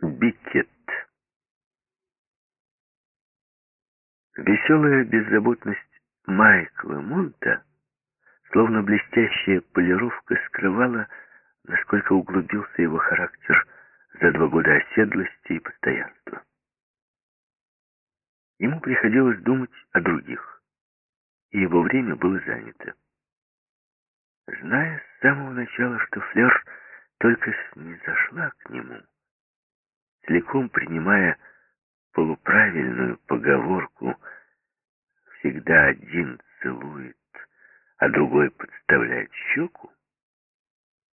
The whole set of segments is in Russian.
Бикет. Веселая беззаботность Майкла Монта, словно блестящая полировка, скрывала, насколько углубился его характер за два года оседлости и постоянства. Ему приходилось думать о других, и его время было занято. Зная с самого начала, что Флер только снизошла к нему, целиком принимая полуправильную поговорку «всегда один целует, а другой подставляет щеку»,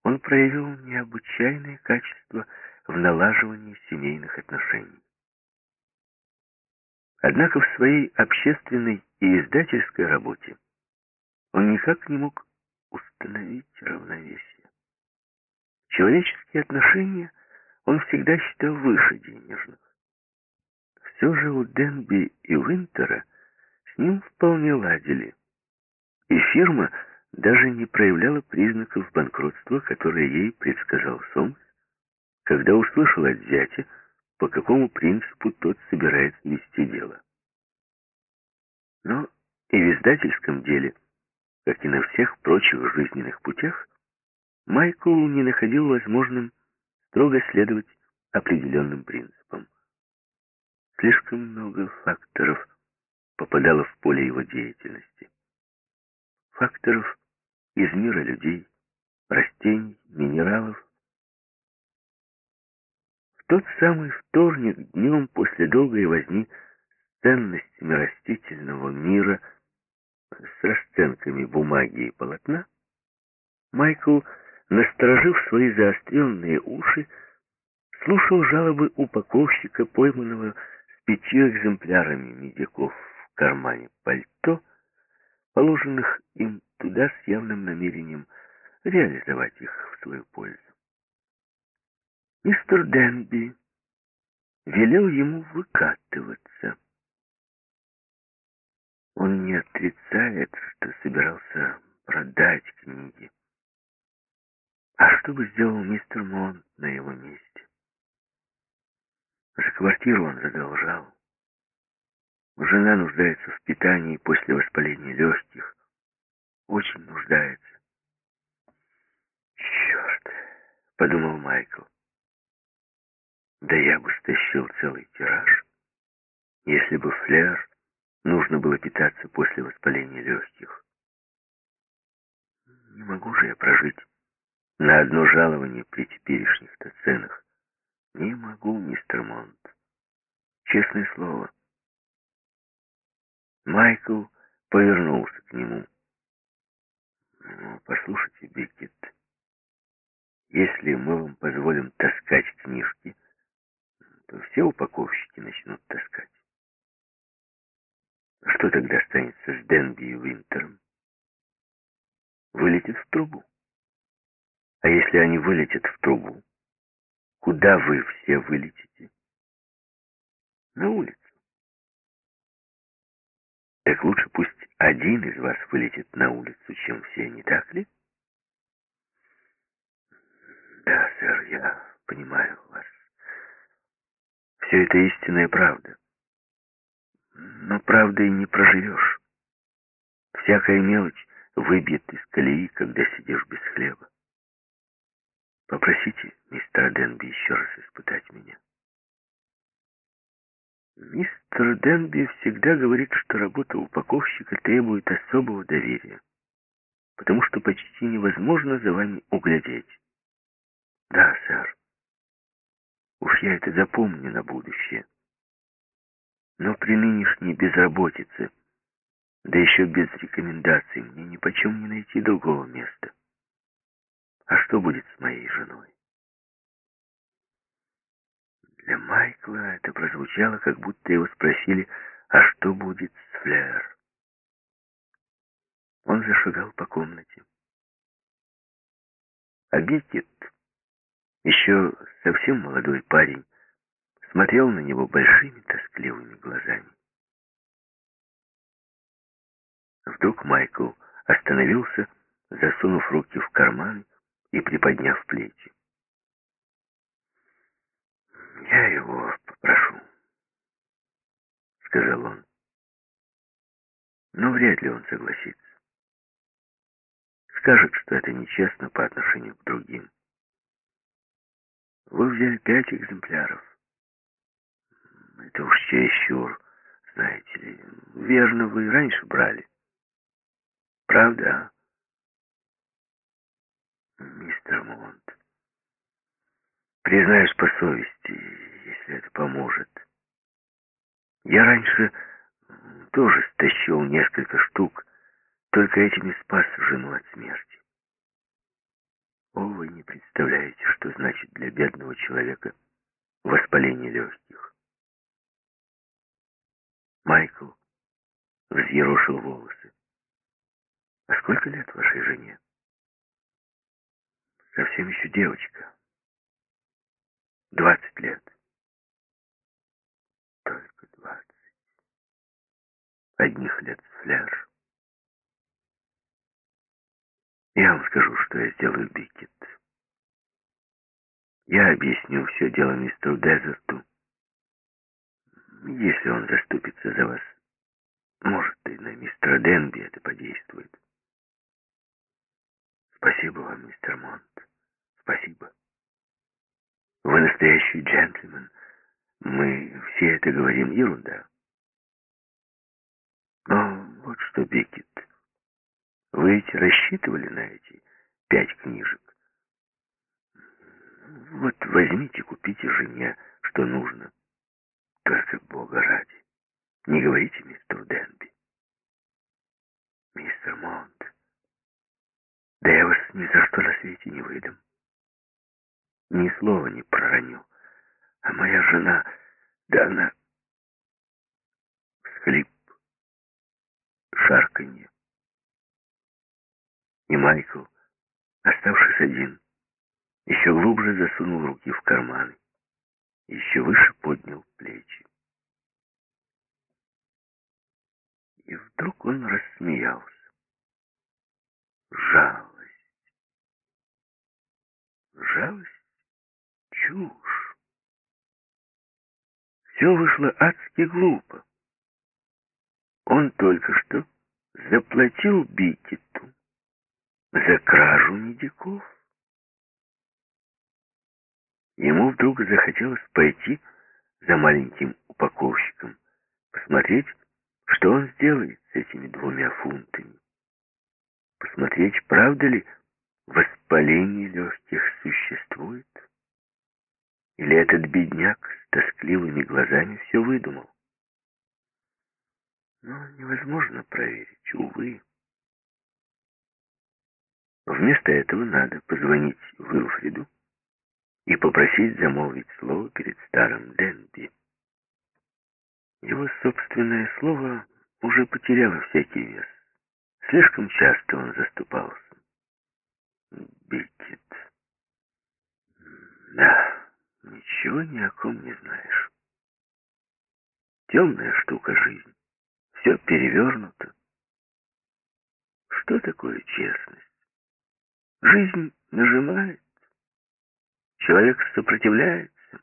он проявил необычайные качества в налаживании семейных отношений. Однако в своей общественной и издательской работе он никак не мог установить равновесие. Человеческие отношения он всегда считал выше денежных. Все же у Денби и Винтера с ним вполне ладили, и фирма даже не проявляла признаков банкротства, которые ей предсказал Сомс, когда услышал от зятя, по какому принципу тот собирается вести дело. Но и в издательском деле, как и на всех прочих жизненных путях, Майкл не находил возможным строго следовать определенным принципам. Слишком много факторов попадало в поле его деятельности. Факторов из мира людей, растений, минералов, тот самый вторник днем после долгой возни с ценностями растительного мира, с расценками бумаги и полотна, Майкл, насторожив свои заостренные уши, слушал жалобы упаковщика, пойманного с пятью экземплярами медиков в кармане пальто, положенных им туда с явным намерением реализовать их в свою пользу. Мистер Денби велел ему выкатываться. Он не отрицает, что собирался продать книги. А что бы сделал мистер Монт на его месте? За квартиру он задолжал. Жена нуждается в питании после воспаления легких. Очень нуждается. «Черт!» — подумал Майкл. Да я бы стащил целый тираж, если бы флер нужно было питаться после воспаления легких. Не могу же я прожить на одно жалование при теперешних-то ценах. Не могу, мистер Монт. Честное слово. Майкл повернулся к нему. Ну, послушайте, Беккет, если мы вам позволим таскать книжки, то все упаковщики начнут таскать. Что тогда останется с Денби и Винтером? Вылетит в трубу. А если они вылетят в трубу, куда вы все вылетите? На улицу. Так лучше пусть один из вас вылетит на улицу, чем все, не так ли? Да, сэр, я понимаю вас. Все это истинная правда. Но правдой не проживешь. Всякая мелочь выбьет из колеи, когда сидишь без хлеба. Попросите мистера Денби еще раз испытать меня. Мистер Денби всегда говорит, что работа упаковщика требует особого доверия, потому что почти невозможно за вами углядеть. Да, сэр. Уж я это запомню на будущее. Но при нынешней безработице, да еще без рекомендаций, мне ни почем не найти другого места. А что будет с моей женой? Для Майкла это прозвучало, как будто его спросили, а что будет с Флэр? Он зашагал по комнате. А Бикет еще совсем молодой парень, смотрел на него большими тоскливыми глазами. Вдруг Майкл остановился, засунув руки в карман и приподняв плечи. «Я «Я его попрошу», — сказал он. «Но вряд ли он согласится. Скажет, что это нечестно по отношению к другим. Вы взяли пять экземпляров. Это уж чересчур, знаете ли. Верно, вы раньше брали. Правда, мистер Монт? Признаюсь по совести, если это поможет. Я раньше тоже стащил несколько штук, только этими спас жену от смерти. О, вы не представляете, что значит для бедного человека воспаление легких. Майкл взъерошил волосы. А сколько лет вашей жене? Совсем еще девочка. Двадцать лет. Только двадцать. Одних лет фляж. Я вам скажу, что я сделаю, Бикет. Я объясню все дело мистеру Дезерту. Если он заступится за вас, может, и на мистера Денби это подействует. Спасибо вам, мистер Монт. Спасибо. Вы настоящий джентльмен. Мы все это говорим ерунда. Но вот что, Бикет, вы ведь рассчитывали на эти пять книжек. Вот возьмите, купите жене, что нужно. Только Бога ради. Не говорите мистеру Денби. Мистер Монт, да я вас ни за что на свете не выдам. Ни слова не пророню. А моя жена, да она... Схлип, шарканье. И Майкл, оставшись один, еще глубже засунул руки в карманы, еще выше поднял плечи. И вдруг он рассмеялся. Жалость. Жалость — чушь. Все вышло адски глупо. Он только что заплатил Бикету за кражу медиков. Ему вдруг захотелось пойти за маленьким упаковщиком, посмотреть, что он сделает с этими двумя фунтами. Посмотреть, правда ли воспаление легких существует? Или этот бедняк с тоскливыми глазами все выдумал? Но невозможно проверить, увы. Вместо этого надо позвонить Уилфриду и попросить замолвить слово перед старым Денби. Его собственное слово уже потеряло всякий вес. Слишком часто он заступался. Бикет. Да, ничего ни о ком не знаешь. Темная штука жизнь. Все перевернуто. Что такое честность? Жизнь нажимает. Человек сопротивляется.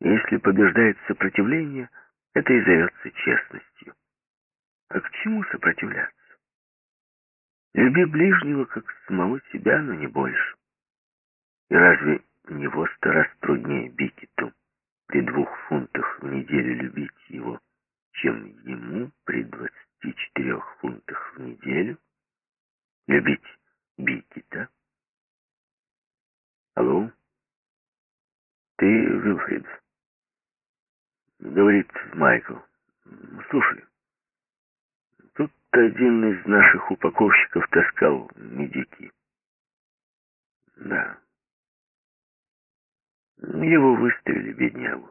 Если побеждает сопротивление, это и зовется честностью. А к чему сопротивляться? Люби ближнего, как самого себя, но не больше. И разве не во сто раз труднее Бикету при двух фунтах в неделю любить его, чем ему при двадцати четырех фунтах в неделю любить Бикета. Алло? Ты Вилфрид? Говорит Майкл. Слушай, тут один из наших упаковщиков таскал медики. Да. Его выставили, беднягу.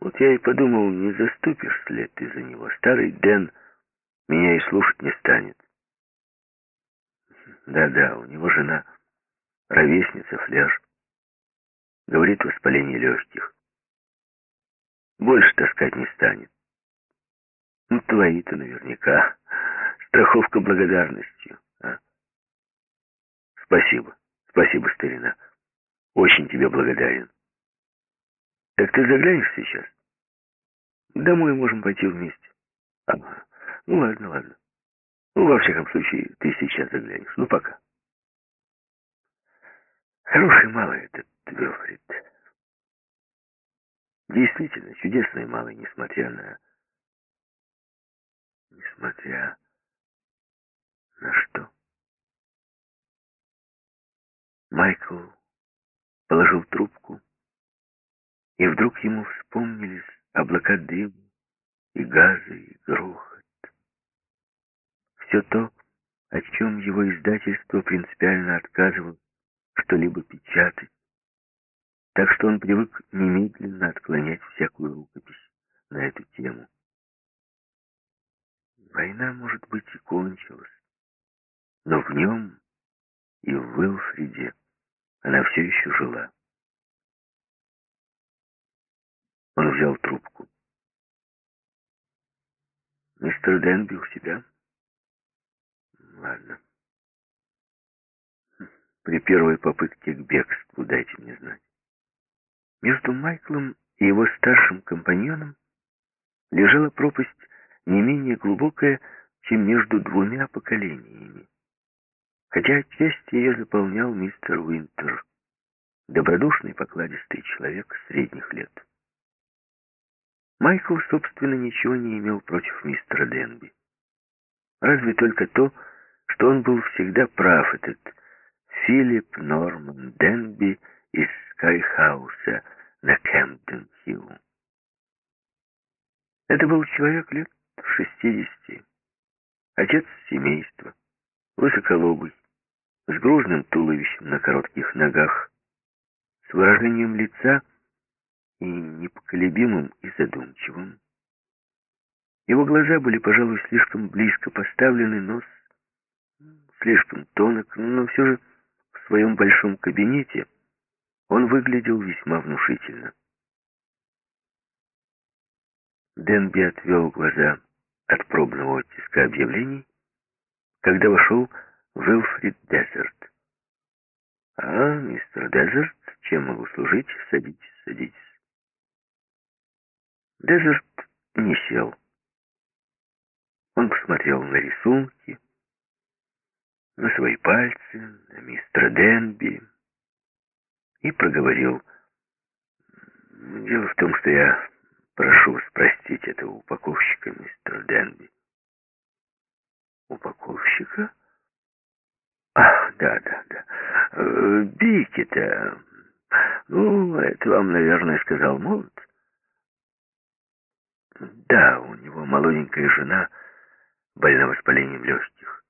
Вот я и подумал, не заступишь след ты за него. Старый Дэн меня и слушать не станет. Да-да, у него жена, ровесница Фляж. Говорит, воспаление легких. Больше таскать не станет. Ну, твои-то наверняка. Страховка благодарностью. А? Спасибо. Спасибо, старина. Очень тебе благодарен. Так ты заглянешь сейчас? Домой можем пойти вместе. А, ну ладно, ладно. Ну, во всяком случае, ты сейчас заглянешь. Ну, пока. Хороший малый этот Вилфрид. Действительно, чудесный малый, несмотря на... Несмотря на что? Майкл положил трубку, и вдруг ему вспомнились облака дыма и газа, и грохот. Все то, о чем его издательство принципиально отказывало что-либо печатать, так что он привык немедленно отклонять всякую рукопись на эту тему. Война, может быть, и кончилась, но в нем и в Уилфриде она все еще жила. Он взял трубку. «Мистер Денби у себя?» «Ладно. При первой попытке к бегству дайте мне знать». Между Майклом и его старшим компаньоном лежала пропасть не менее глубокая, чем между двумя поколениями. Хотя часть ее заполнял мистер Уинтер, добродушный покладистый человек средних лет. Майкл, собственно, ничего не имел против мистера Денби. Разве только то, что он был всегда прав, этот Филипп Норман Денби из Скайхауса на Кэмпден-Хилл. Это был человек лет шестидесяти, отец семейства, высоколобый, с грузным туловищем на коротких ногах, с выражением лица и непоколебимым и задумчивым. Его глаза были, пожалуй, слишком близко поставлены, нос слишком тонок, но все же в своем большом кабинете он выглядел весьма внушительно. Денби отвел глаза от пробного оттиска объявлений, когда вошел Уилфрид Дезерт. «А, мистер Дезерт, чем могу служить? Садитесь, садитесь». Дезерт не сел. Он посмотрел на рисунки, на свои пальцы, на мистера Денби и проговорил. «Дело в том, что я прошу вас простить этого упаковщика, мистер Денби». «Упаковщика?» «Ах, да, да, да. Бикета. Ну, это вам, наверное, сказал Молот». Да, у него молоденькая жена больна воспалением легких.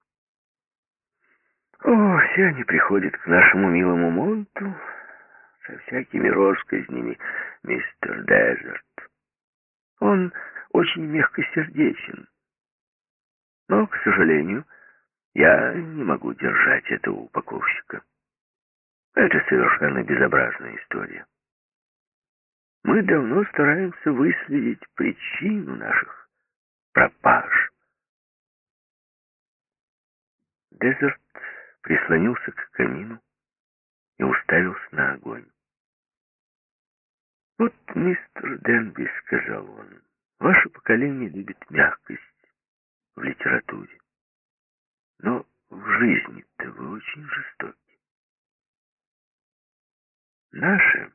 О, все они приходят к нашему милому Монту со всякими росказнями, мистер Дезерт. Он очень мягкосердечен. Но, к сожалению, я не могу держать этого упаковщика. Это совершенно безобразная история. Мы давно стараемся выследить причину наших пропаж. Дезерт прислонился к камину и уставился на огонь. «Вот, мистер Денби, — сказал он, — ваше поколение любит мягкость в литературе, но в жизни-то вы очень жестоки. Наше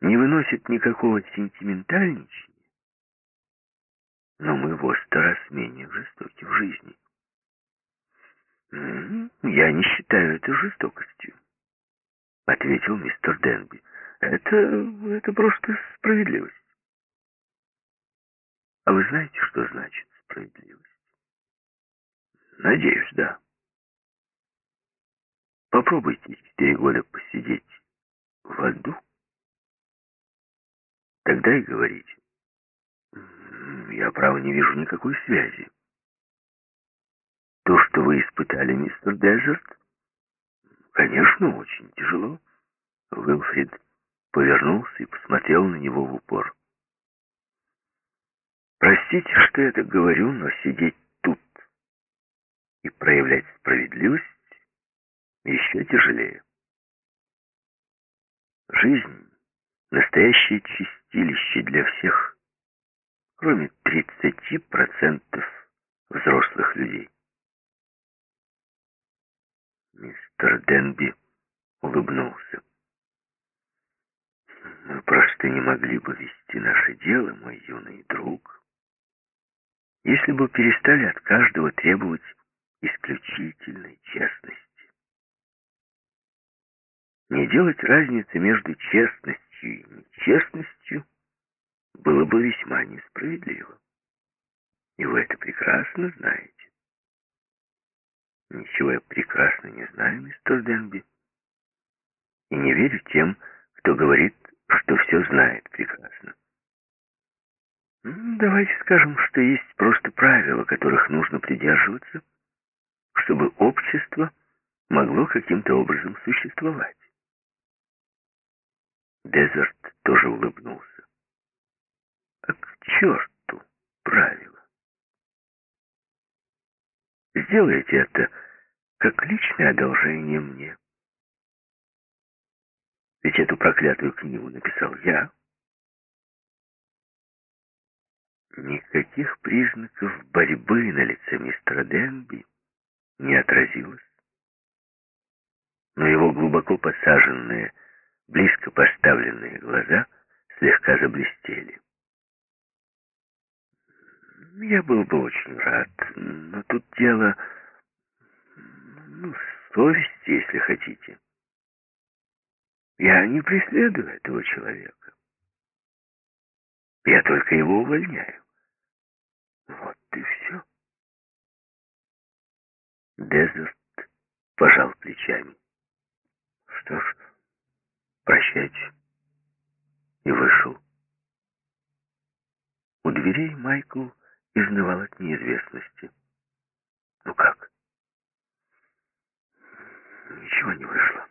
не выносит никакого сентиментальничания, но мы во сто раз менее жестоки в жизни. «Я не считаю это жестокостью», — ответил мистер Денби. «Это... это просто справедливость». «А вы знаете, что значит справедливость?» «Надеюсь, да». Попробуйте четыре года посидеть в аду, Тогда и говорите. Я, право, не вижу никакой связи. То, что вы испытали, мистер Дезерт, конечно, очень тяжело. Уилфрид повернулся и посмотрел на него в упор. Простите, что я так говорю, но сидеть и проявлять справедливость еще тяжелее. Жизнь настоящее чистилище для всех, кроме 30% взрослых людей. Мистер Денби улыбнулся. Мы просто не могли бы вести наше дело, мой юный друг, если бы перестали от каждого требовать исключительной честности. Не делать разницы между честностью и нечестностью было бы весьма несправедливо. И вы это прекрасно знаете. Ничего я прекрасно не знаю, мистер Денби. И не верю тем, кто говорит, что все знает прекрасно. Давайте скажем, что есть просто правила, которых нужно придерживаться, чтобы общество могло каким-то образом существовать. Дезерт тоже улыбнулся. А к черту правила. Сделайте это как личное одолжение мне. Ведь эту проклятую книгу написал я. Никаких признаков борьбы на лице мистера Денби не отразилось. Но его глубоко посаженные, близко поставленные глаза слегка заблестели. Я был бы очень рад, но тут дело, ну, совести, если хотите. Я не преследую этого человека. Я только его увольняю. Вот и все. Дезерт пожал плечами. Что ж, прощайте. И вышел. У дверей Майкл изнывал от неизвестности. Ну как? Ничего не вышло.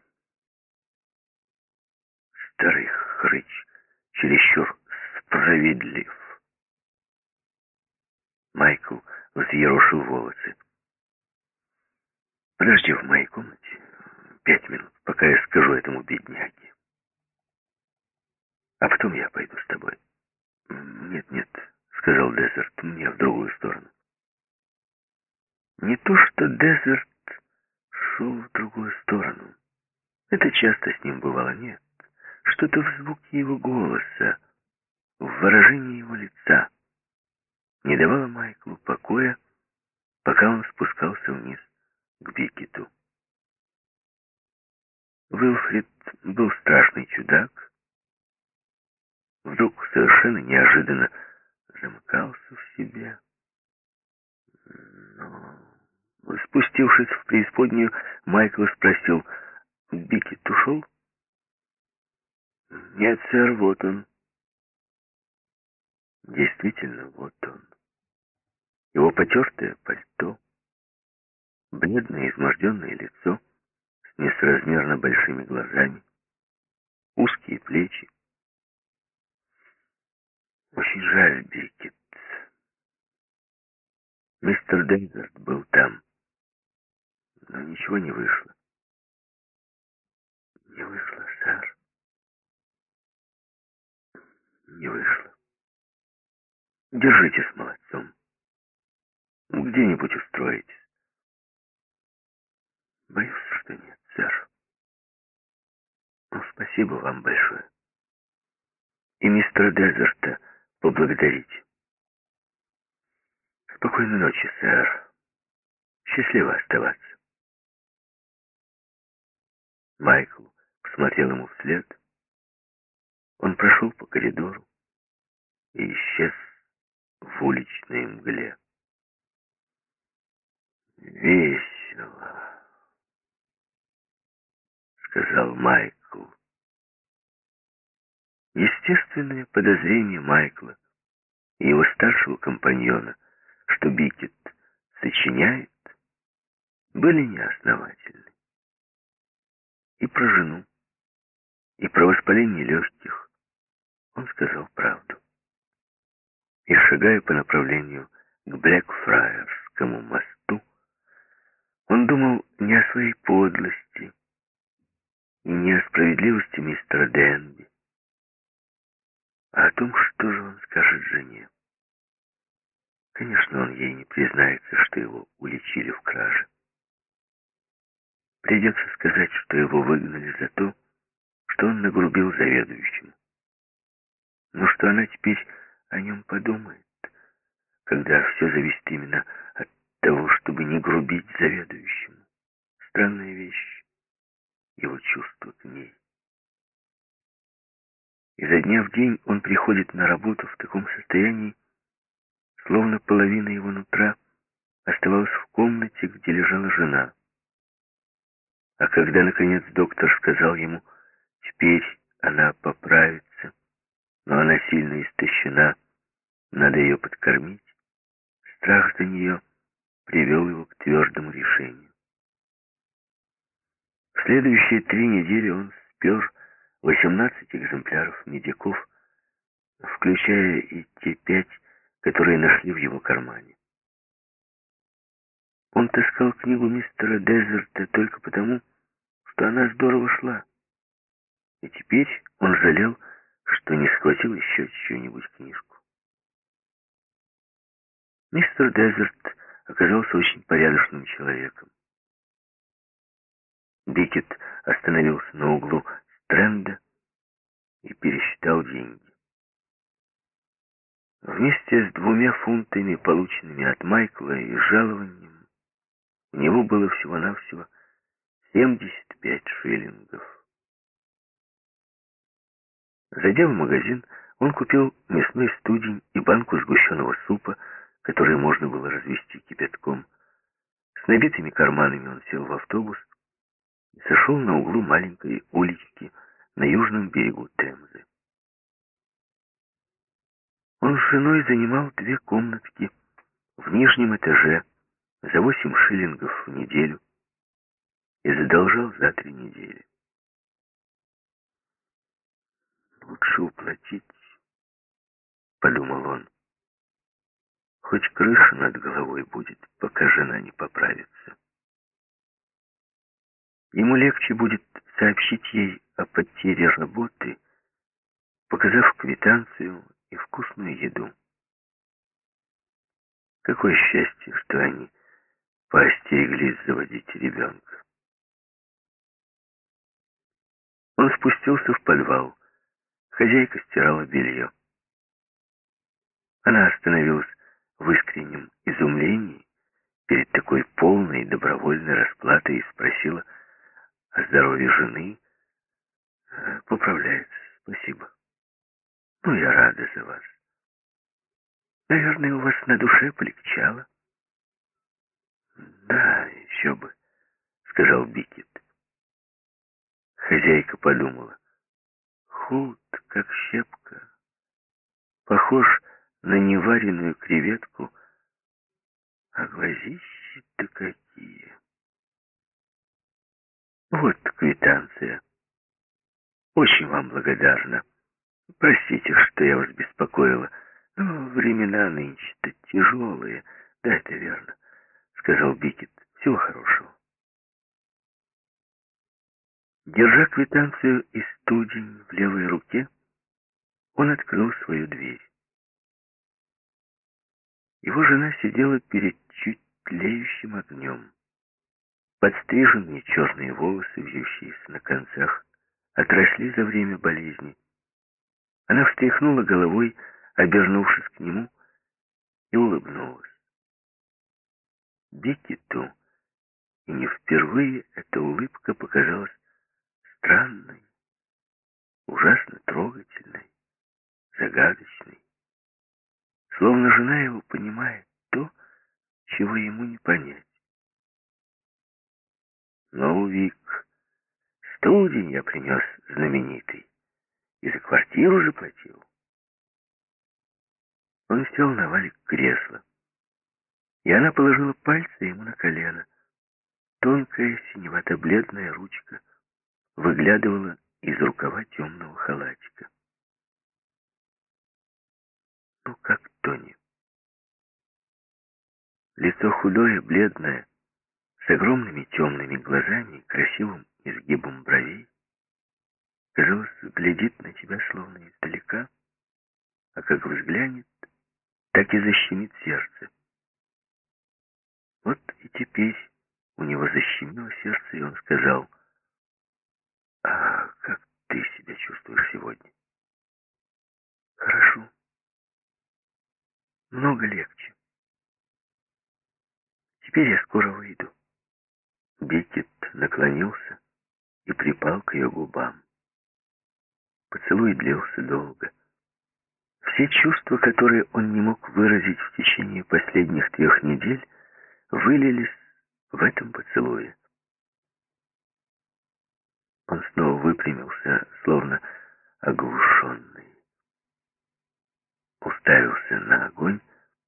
Старый хрыч чересчур справедлив. Майкл взъерошил волосы. Подожди в моей комнате пять минут, пока я скажу этому бедняге. А потом я пойду с тобой. Нет, нет, сказал Дезерт мне в другую сторону. Не то, что Дезерт шел в другую сторону. Это часто с ним бывало, нет. Что-то в звуке его голоса, в выражении его лица не давало Майклу покоя, пока он спускался вниз к Бикету. Уилфрид был страшный чудак. Вдруг совершенно неожиданно замыкался в себе. Но, спустившись в преисподнюю, Майкл спросил, «Бикет ушел?» «Нет, сэр, вот он». Действительно, вот он. Его потертое пальто, бледное изможденное лицо с несоразмерно большими глазами, узкие плечи, очень жаль, Бикет. Мистер Дензерт был там, но ничего не вышло. Не вышло, сэр. Не вышло. Держитесь молодцом. Где-нибудь устроитесь. Боюсь, что нет, сэр. Ну, спасибо вам большое. И мистера Дезерта поблагодарить. Спокойной ночи, сэр. Счастливо оставаться. Майкл посмотрел ему вслед. Он прошел по коридору и исчез в уличной мгле. «Весело», — сказал Майкл. Естественное подозрение Майкла и его старшего компаньона, что Бикет сочиняет, были неосновательны. И про жену, и про воспаление легких он сказал правду. И шагая по направлению к Блэкфраерскому мосту, он думал не о своей подлости и не мистера Денби, А о том, что же он скажет жене? Конечно, он ей не признается, что его уличили в краже. Придется сказать, что его выгнали за то, что он нагрубил заведующему. Но что она теперь о нем подумает, когда все зависит именно от того, чтобы не грубить заведующему. Странная вещь, его чувство к ней. Изо дня в день он приходит на работу в таком состоянии, словно половина его нутра оставалась в комнате, где лежала жена. А когда, наконец, доктор сказал ему, теперь она поправится, но она сильно истощена, надо ее подкормить, страх за нее привел его к твердому решению. В следующие три недели он спер 18 экземпляров медиков, включая и те пять, которые нашли в его кармане. Он таскал книгу мистера Дезерта только потому, что она здорово шла. И теперь он жалел, что не схватил еще чью-нибудь книжку. Мистер Дезерт оказался очень порядочным человеком. Бикет остановился на углу Стрэнда и пересчитал деньги. Вместе с двумя фунтами, полученными от Майкла и жалованием, у него было всего-навсего 75 шиллингов. Зайдя в магазин, он купил мясной студень и банку сгущенного супа, который можно было развести кипятком. С набитыми карманами он сел в автобус сошел на углу маленькой улички на южном берегу Темзы. Он с женой занимал две комнатки в нижнем этаже за восемь шиллингов в неделю и задолжал за три недели. Лучше уплатить, подумал он. Хоть крыша над головой будет, пока жена не поправится. Ему легче будет сообщить ей о потере работы, показав квитанцию и вкусную еду. Какое счастье, что они поостереглись заводить ребенка. Он спустился в подвал. Хозяйка стирала белье. Она остановилась в искреннем изумлении перед такой полной добровольной расплатой и спросила о здоровье жены. «Э, «Поправляется, спасибо. Ну, я рада за вас. Наверное, у вас на душе полегчало». «Да, еще бы», — сказал Бикет. Хозяйка подумала. Худ, как щепка. Похож на невареную креветку, а глазищи-то какие. Вот квитанция. Очень вам благодарна. Простите, что я вас беспокоила. Но времена нынче-то тяжелые. Да, это верно, сказал Бикет. Всего хорошего. Держа квитанцию и студень в левой руке, он открыл свою дверь. Его жена сидела перед чуть тлеющим огнем. Подстриженные черные волосы, вьющиеся на концах, отросли за время болезни. Она встряхнула головой, обернувшись к нему, и улыбнулась. Бекету, и не впервые эта улыбка показалась странной, ужасно трогательной, загадочной. Словно жена его понимает то, чего ему не понять. Но, Вик, студень я принес знаменитый, и за квартиру заплатил. Он сел на валик кресла, и она положила пальцы ему на колено. Тонкая синевато-бледная ручка — выглядывала из рукава темного халатика. Ну, как Тони. Лицо худое, бледное, с огромными темными глазами и красивым изгибом бровей. Казалось, глядит на тебя словно издалека. а как взглянет, так и защемит сердце. Вот и теперь у него защемило сердце, и он сказал, «А как ты себя чувствуешь сегодня?» «Хорошо. Много легче. Теперь я скоро выйду». Бекет наклонился и припал к ее губам. Поцелуй длился долго. Все чувства, которые он не мог выразить в течение последних трех недель, вылились в этом поцелуе. Он снова выпрямился, словно оглушенный. Уставился на огонь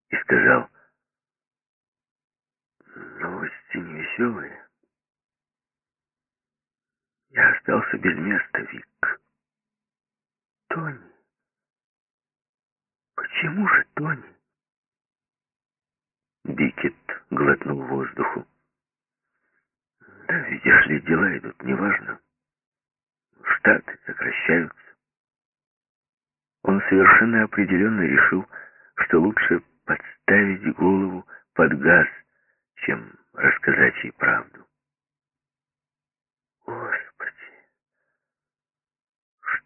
и сказал, «Новости невеселые. Я остался без места, Вик. Тони. Почему же Тони?» Бикет глотнул воздуху. Да, видишь ли, дела идут неважно. Штаты сокращаются. Он совершенно определенно решил, что лучше подставить голову под газ, чем рассказать ей правду. Господи,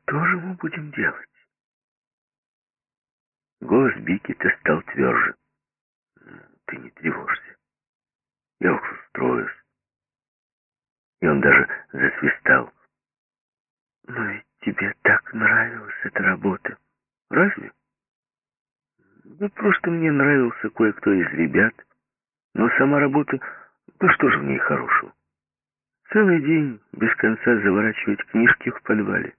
что же мы будем делать? Голос Бикета стал тверже. Ты не тревожься. Я уж устроюсь. И он даже засвистал. Но ведь тебе так нравилась эта работа. Разве? Да просто мне нравился кое-кто из ребят. Но сама работа, да что же в ней хорошего? Целый день без конца заворачивать книжки в подвале.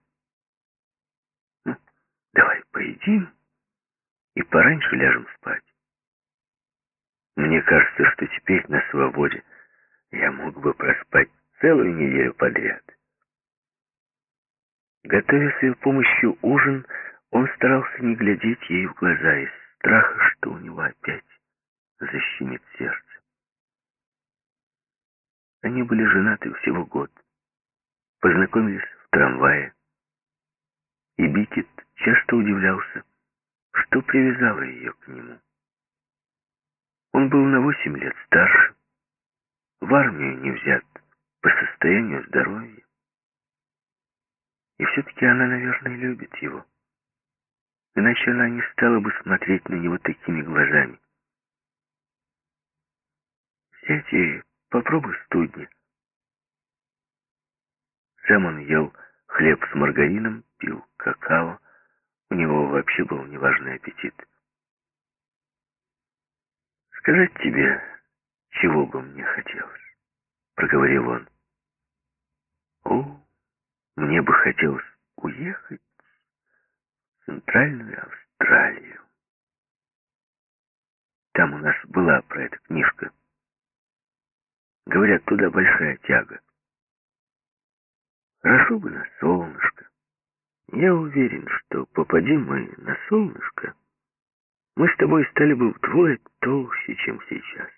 Давай поедим и пораньше ляжем спать. Мне кажется, что теперь на свободе я мог бы проспать целую неделю подряд. Готовя с ее помощью ужин, он старался не глядеть ей в глаза из страха, что у него опять защемит сердце. Они были женаты всего год, познакомились в трамвае, и Бикет часто удивлялся, что привязало ее к нему. Он был на восемь лет старше, в армию не взят по состоянию здоровья. И все-таки она, наверное, любит его. Иначе она не стала бы смотреть на него такими глазами. Сядь и попробуй студни. Сам он ел хлеб с маргарином, пил какао. У него вообще был неважный аппетит. Сказать тебе, чего бы мне хотелось, проговорил он. О, мне бы хотелось уехать в Центральную Австралию. Там у нас была про это книжка. Говорят, туда большая тяга. Хорошо бы на солнышко. Я уверен, что попадем мы на солнышко, мы с тобой стали бы вдвое толще, чем сейчас.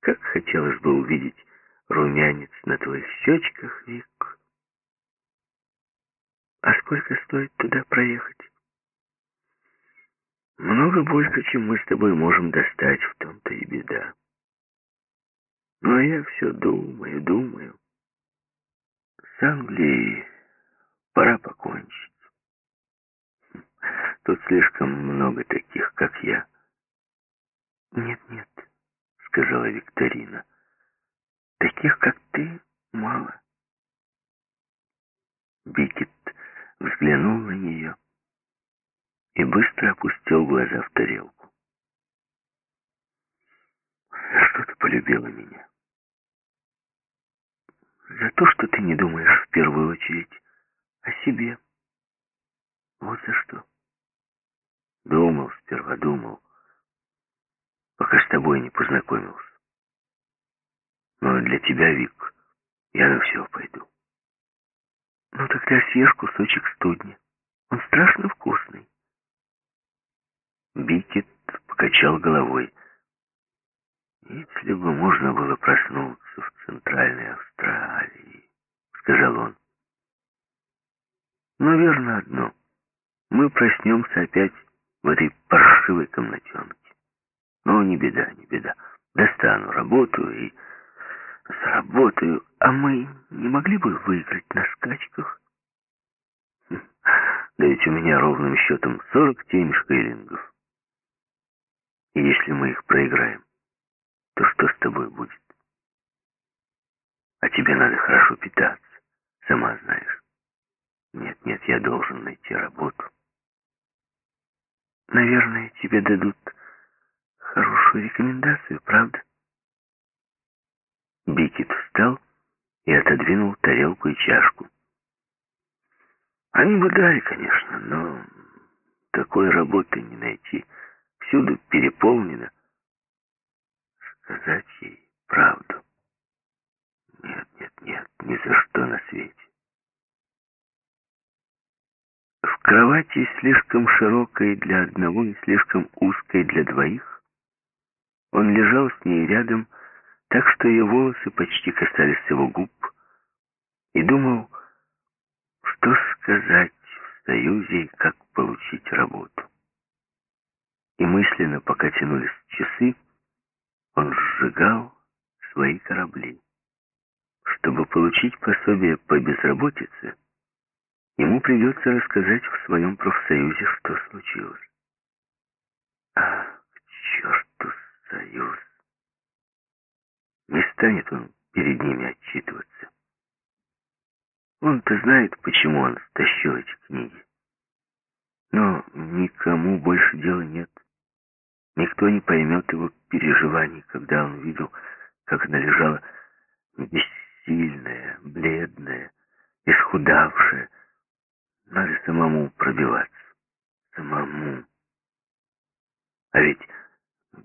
Как хотелось бы увидеть румянец на твоих щечках, Вик. А сколько стоит туда проехать? Много больше, чем мы с тобой можем достать, в том-то и беда. Ну, а я все думаю, думаю. С Англией пора покончить. Тут слишком много таких, как я. Нет, нет, сказала Викторина. Таких, как ты, мало. Бикет взглянул на нее и быстро опустил глаза в тарелку. Что ты полюбила меня? За то, что ты не думаешь в первую очередь о себе. Вот за что. Думал сперва, думал, пока с тобой не познакомился. Но для тебя, Вик, я на все пойду. Ну тогда съешь кусочек студни. Он страшно вкусный. Бикет покачал головой. «Если бы можно было проснуться в Центральной Австралии», — сказал он. «Но верно одно. мы проснемся опять в этой паршивой комнатенке. Ну, не беда, не беда. Достану работу и заработаю. А мы не могли бы выиграть на скачках? Хм, да ведь у меня ровным счетом 47 шиллингов. И если мы их проиграем, то что с тобой будет? А тебе надо хорошо питаться, сама знаешь. Нет, нет, я должен найти работу. Наверное, тебе дадут хорошую рекомендацию, правда? Бикет встал и отодвинул тарелку и чашку. Они бы дали, конечно, но такой работы не найти. Всюду переполнено. Сказать ей правду. Нет, нет, нет, ни за что на свете. В кровати, слишком широкой для одного и слишком узкой для двоих, он лежал с ней рядом, так что ее волосы почти касались его губ, и думал, что сказать в союзе как получить работу. И мысленно, пока тянулись часы, он сжигал свои корабли. Чтобы получить пособие по безработице, ему придется рассказать в своем профсоюзе, что случилось. Ах, к черту союз! Не станет он перед ними отчитываться. Он-то знает, почему он стащил эти книги. Но никому больше дела нет. Никто не поймет его переживаний, когда он видел, как она лежала бессильная, бледная, исхудавшая. Надо самому пробиваться. Самому. А ведь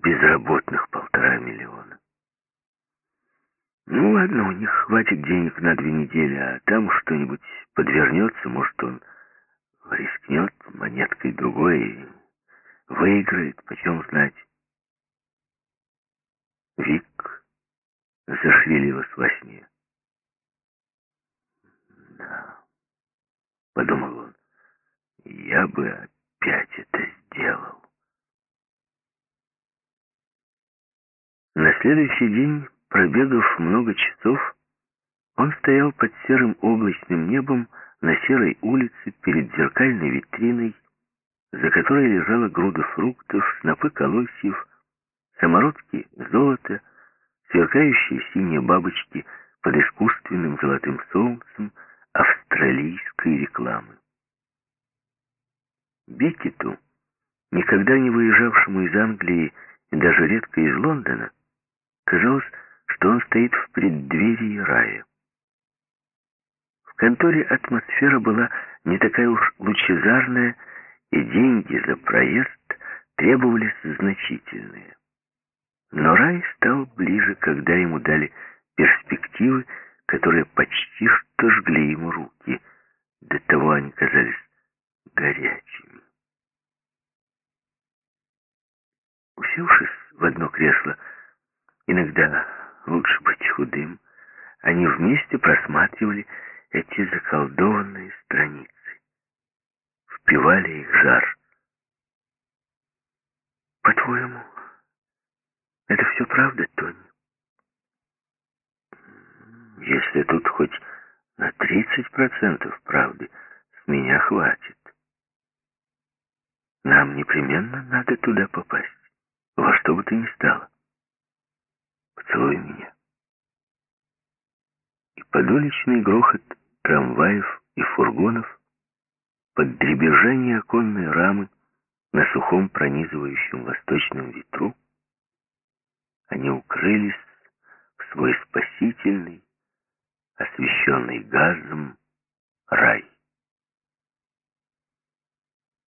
безработных полтора миллиона. Ну ладно, у них хватит денег на две недели, а там что-нибудь подвернется, может он рискнет монеткой другой и выиграет, почем знать. Вик зашевелилась во сне. Подумал он, я бы опять это сделал. На следующий день Пробегав много часов, он стоял под серым облачным небом на серой улице перед зеркальной витриной, за которой лежала груда фруктов, снопы колосьев, самородки золота, сверкающие синие бабочки под искусственным золотым солнцем австралийской рекламы. Бекету, никогда не выезжавшему из Англии и даже редко из Лондона, казалось, что он стоит в преддверии рая. В конторе атмосфера была не такая уж лучезарная, и деньги за проезд требовались значительные. Но рай стал ближе, когда ему дали перспективы, которые почти